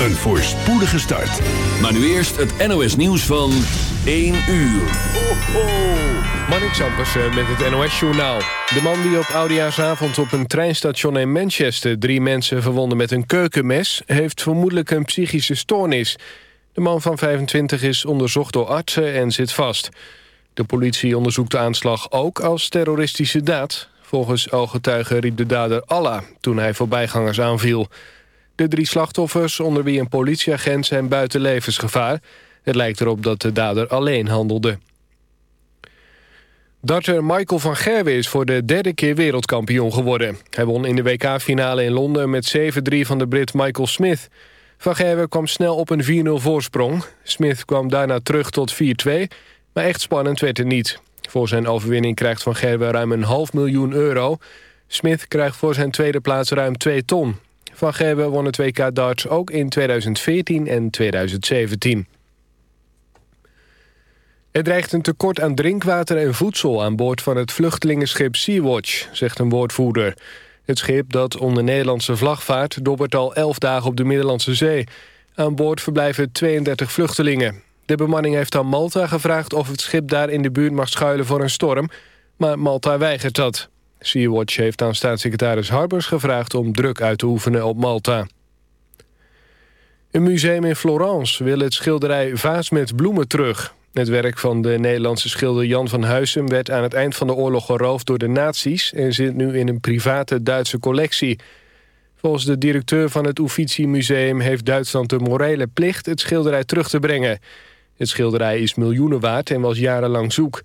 Een voorspoedige start. Maar nu eerst het NOS nieuws van 1 uur. Ho, ho. Marnik Sampers met het NOS-journaal. De man die op Oudejaarsavond op een treinstation in Manchester... drie mensen verwonde met een keukenmes... heeft vermoedelijk een psychische stoornis. De man van 25 is onderzocht door artsen en zit vast. De politie onderzoekt de aanslag ook als terroristische daad. Volgens ooggetuigen riep de dader Allah toen hij voorbijgangers aanviel... De drie slachtoffers, onder wie een politieagent, zijn buiten levensgevaar. Het lijkt erop dat de dader alleen handelde. Darter Michael van Gerwen is voor de derde keer wereldkampioen geworden. Hij won in de WK-finale in Londen met 7-3 van de Brit Michael Smith. Van Gerwen kwam snel op een 4-0 voorsprong. Smith kwam daarna terug tot 4-2, maar echt spannend werd het niet. Voor zijn overwinning krijgt Van Gerwen ruim een half miljoen euro. Smith krijgt voor zijn tweede plaats ruim 2 ton. Van Gerwen won het WK darts ook in 2014 en 2017. Er dreigt een tekort aan drinkwater en voedsel aan boord van het vluchtelingenschip Sea-Watch, zegt een woordvoerder. Het schip dat onder Nederlandse vlag vaart dobbert al 11 dagen op de Middellandse Zee. Aan boord verblijven 32 vluchtelingen. De bemanning heeft aan Malta gevraagd of het schip daar in de buurt mag schuilen voor een storm, maar Malta weigert dat. Sea-Watch heeft aan staatssecretaris Harbers gevraagd om druk uit te oefenen op Malta. Een museum in Florence wil het schilderij Vaas met bloemen terug. Het werk van de Nederlandse schilder Jan van Huysum... werd aan het eind van de oorlog geroofd door de nazi's... en zit nu in een private Duitse collectie. Volgens de directeur van het Uffizi Museum... heeft Duitsland de morele plicht het schilderij terug te brengen. Het schilderij is miljoenen waard en was jarenlang zoek...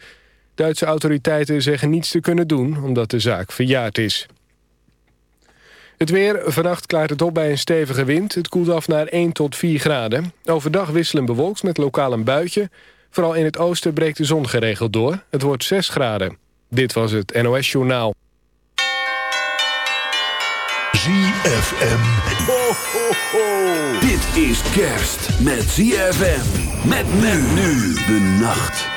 Duitse autoriteiten zeggen niets te kunnen doen omdat de zaak verjaard is. Het weer, vannacht klaart het op bij een stevige wind. Het koelt af naar 1 tot 4 graden. Overdag wisselen bewolkt met lokaal een buitje. Vooral in het oosten breekt de zon geregeld door. Het wordt 6 graden. Dit was het NOS Journaal. ZFM. Ho, ho, ho. Dit is kerst met ZFM. Met men nu de nacht.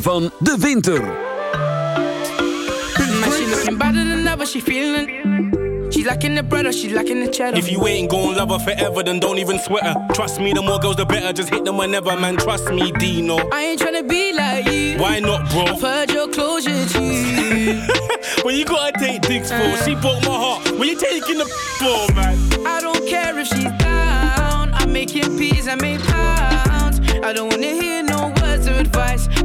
Ritme van de winter. Man, she looking better than ever, she feeling. She lacking the bread or she lacking the cheddar. If you ain't gon' love her forever, then don't even sweat her. Trust me, the more girls, the better. Just hit them whenever, man. Trust me, Deno. I ain't tryna be like you. Why not, bro? I've heard your closure too. when you gotta take dicks for, uh. she broke my heart. When you taking the for, man? I don't care if she's down. I'm making peas, I make pounds. I don't wanna hear no words of advice.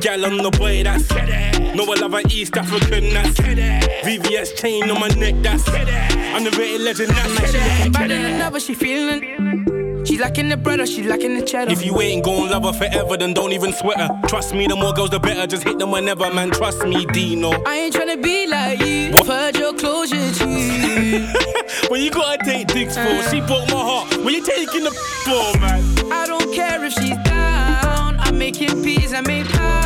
gal on the boy, that's No, I love an East African, that's VVS chain on my neck, that's I'm the rated legend, Man, she looking that's better than ever, she feeling. She lacking the bread or she lacking the cheddar. If you ain't gon' love her forever, then don't even sweat her. Trust me, the more girls, the better. Just hit them whenever, man. Trust me, Deno. I ain't tryna be like you. What? Heard your closure too. when you gotta take dicks for, uh. she broke my heart. When you taking the for, man? I don't care if she's down. I'm making peas, I make pounds.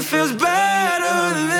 It feels better than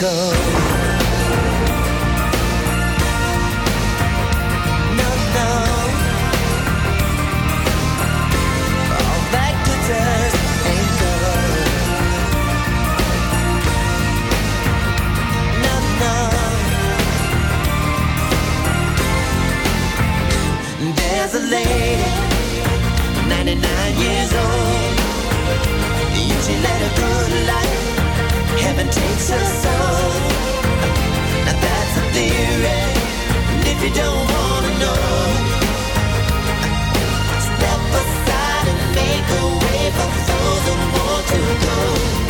go. lady, 99 years old. You should let a good life, heaven takes her soul. Now that's a theory, and if you don't wanna know, step aside and make a way for those who want to go.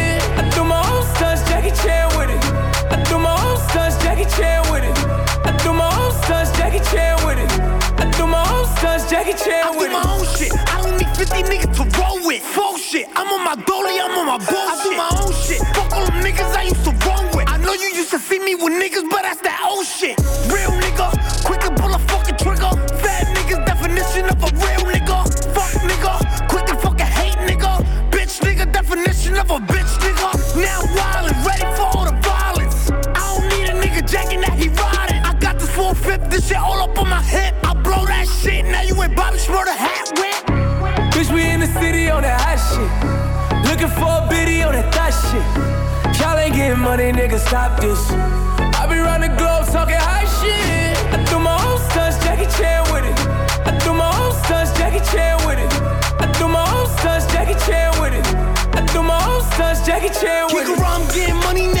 guns, Jackie Chan I with do my own shit. I don't need 50 niggas to roll with. Full shit. I'm on my dolly, I'm on my bullshit. I do my own shit. Fuck all them niggas I used to roll with. I know you used to see me with niggas, but that's that old shit. Getting money, nigga, stop this. I be round the globe talking high shit. I do my own stunts, Jackie Chan with it. I do my own stunts, Jackie Chan with it. I do my own stunts, Jackie Chan with it. I do my own stunts, Jackie Chan with it. Kick around, getting money now,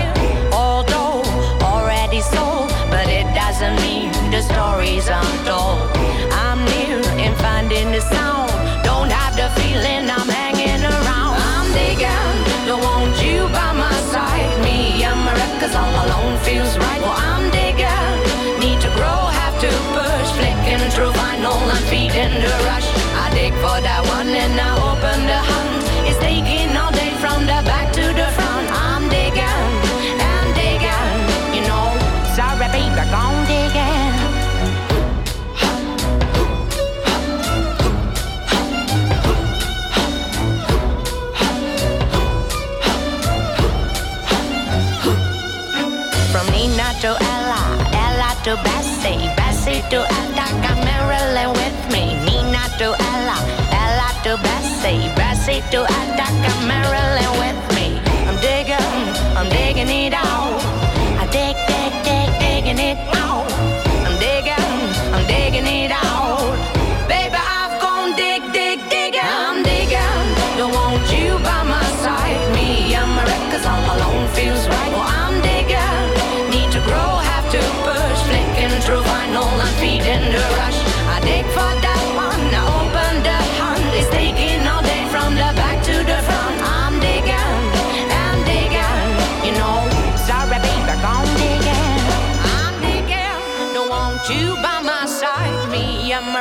Sold, but it doesn't mean the stories untold. I'm near in finding the sound. Don't have the feeling I'm hanging around. I'm digging, don't want you by my side. Me and my records all alone feels right. Well, I'm digging, need to grow, have to push. Flicking through vinyl, I'm feeding the rush. I dig for that one and I open the hunt. Bessie, Bessie to Attica, Marilyn with me. Nina to Ella, Ella to Bessie, Bessie to Attica, Marilyn with me. I'm digging, I'm digging it out. I dig, dig, dig, digging it out. I'm digging, I'm digging it out.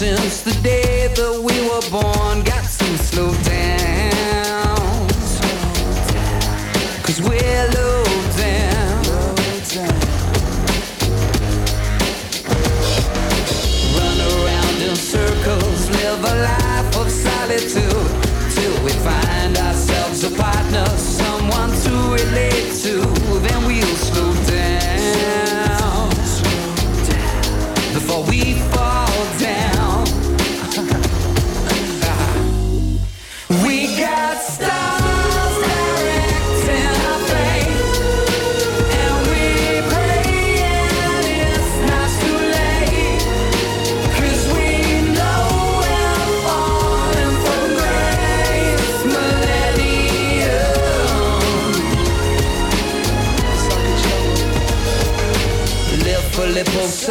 since the day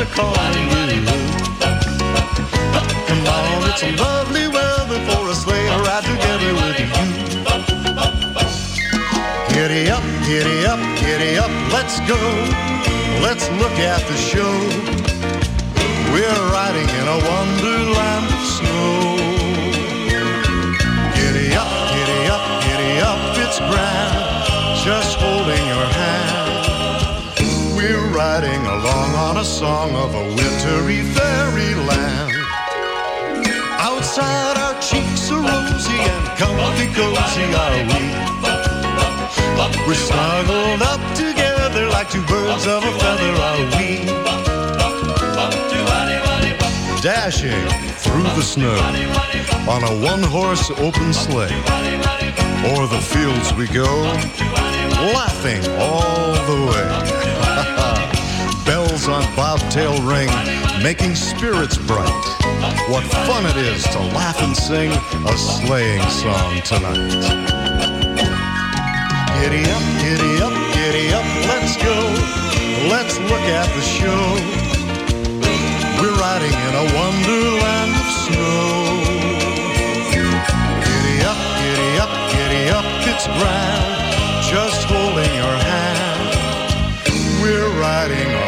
Are calling you. Come on, it's a lovely weather for a sleigh ride together with you. Giddy up, giddy up, giddy up, let's go. Let's look at the show. We're riding in a wonderland of snow. Giddy up, giddy up, giddy up, it's grand. Just holding your hand. We're riding along on a song of a wintry fairyland. Outside our cheeks are rosy and comfy cozy are we. We're snuggled up together like two birds of a feather are we. Dashing through the snow on a one-horse open sleigh. O'er the fields we go, laughing all the way. On bobtail ring, making spirits bright. What fun it is to laugh and sing a sleighing song tonight. Giddy up, giddy up, giddy up, let's go. Let's look at the show. We're riding in a wonderland of snow. Giddy up, giddy up, giddy up, it's grand. Just holding your hand. We're riding